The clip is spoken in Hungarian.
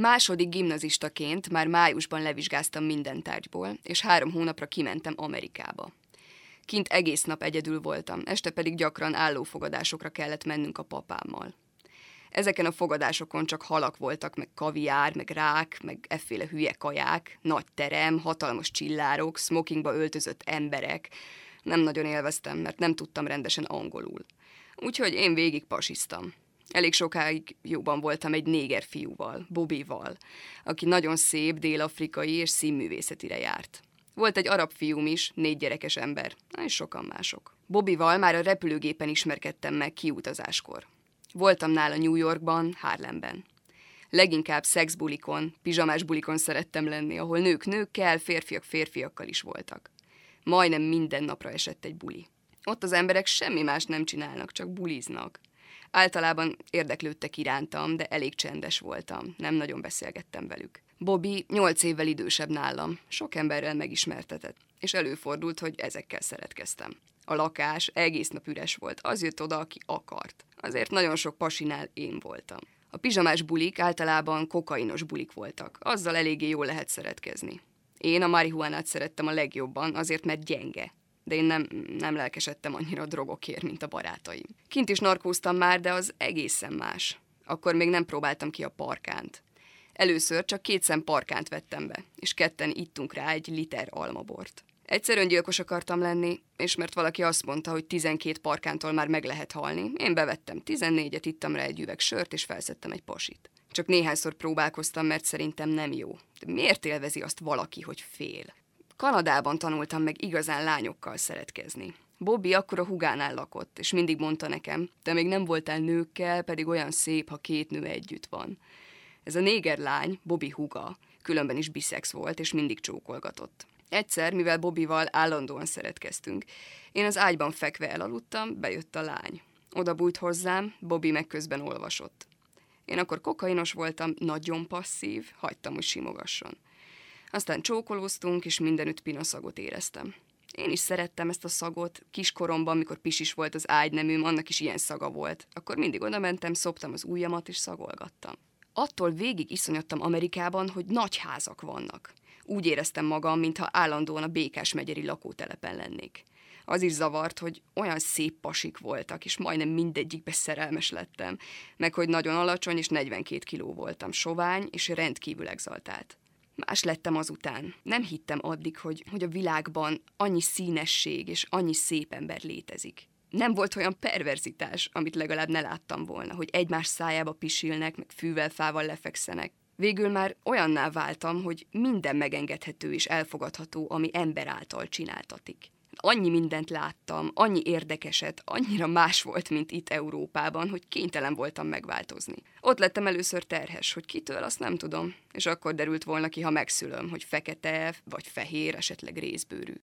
Második gimnazistaként már májusban levizsgáztam minden tárgyból, és három hónapra kimentem Amerikába. Kint egész nap egyedül voltam, este pedig gyakran állófogadásokra kellett mennünk a papámmal. Ezeken a fogadásokon csak halak voltak, meg kaviár, meg rák, meg efféle hülye kaják, nagy terem, hatalmas csillárok, smokingba öltözött emberek. Nem nagyon élveztem, mert nem tudtam rendesen angolul. Úgyhogy én végig pasiztam. Elég sokáig jóban voltam egy néger fiúval, Bobival, aki nagyon szép, dél-afrikai és színművészetire járt. Volt egy arab fiúm is, négy gyerekes ember, és sokan mások. Bobival már a repülőgépen ismerkedtem meg kiutazáskor. Voltam nála New Yorkban, Harlemben. Leginkább szexbulikon, pizsamás bulikon szerettem lenni, ahol nők nőkkel, férfiak férfiakkal is voltak. Majdnem minden napra esett egy buli. Ott az emberek semmi más nem csinálnak, csak buliznak. Általában érdeklődtek irántam, de elég csendes voltam, nem nagyon beszélgettem velük. Bobby nyolc évvel idősebb nálam, sok emberrel megismertetett, és előfordult, hogy ezekkel szeretkeztem. A lakás egész nap üres volt, az jött oda, aki akart. Azért nagyon sok pasinál én voltam. A pizsamás bulik általában kokainos bulik voltak, azzal eléggé jól lehet szeretkezni. Én a marihuánát szerettem a legjobban, azért mert gyenge, de én nem, nem lelkesedtem annyira a drogokért, mint a barátaim. Kint is narkóztam már, de az egészen más. Akkor még nem próbáltam ki a parkánt. Először csak két szem parkánt vettem be, és ketten ittunk rá egy liter almabort. Egyszer öngyilkos akartam lenni, és mert valaki azt mondta, hogy 12 parkántól már meg lehet halni, én bevettem 14-et, ittam rá egy üveg sört, és felszettem egy pasit. Csak néhányszor próbálkoztam, mert szerintem nem jó. De miért élvezi azt valaki, hogy fél? Kanadában tanultam meg igazán lányokkal szeretkezni. Bobby akkor a hugánál lakott, és mindig mondta nekem, te még nem voltál nőkkel, pedig olyan szép, ha két nő együtt van. Ez a néger lány, Bobby huga, különben is biszex volt, és mindig csókolgatott. Egyszer, mivel Bobival állandóan szeretkeztünk, én az ágyban fekve elaludtam, bejött a lány. Oda bújt hozzám, Bobby meg közben olvasott. Én akkor kokainos voltam, nagyon passzív, hagytam, hogy simogasson. Aztán csókolóztunk, és mindenütt pinoszagot éreztem. Én is szerettem ezt a szagot, kiskoromban, mikor pisis volt az ágyneműm, annak is ilyen szaga volt. Akkor mindig oda mentem, szoptam az ujjamat, és szagolgattam. Attól végig iszonyodtam Amerikában, hogy nagy házak vannak. Úgy éreztem magam, mintha állandóan a Békás megyeri lakótelepen lennék. Az is zavart, hogy olyan szép pasik voltak, és majdnem mindegyikbe szerelmes lettem, meg hogy nagyon alacsony és 42 kiló voltam, sovány és rendkívül exaltált. Más lettem azután. Nem hittem addig, hogy, hogy a világban annyi színesség és annyi szép ember létezik. Nem volt olyan perverzitás, amit legalább ne láttam volna, hogy egymás szájába pisilnek, meg fűvel, fával lefekszenek. Végül már olyanná váltam, hogy minden megengedhető és elfogadható, ami ember által csináltatik annyi mindent láttam, annyi érdekeset, annyira más volt, mint itt Európában, hogy kénytelen voltam megváltozni. Ott lettem először terhes, hogy kitől, azt nem tudom, és akkor derült volna ki, ha megszülöm, hogy fekete, vagy fehér, esetleg részbőrű.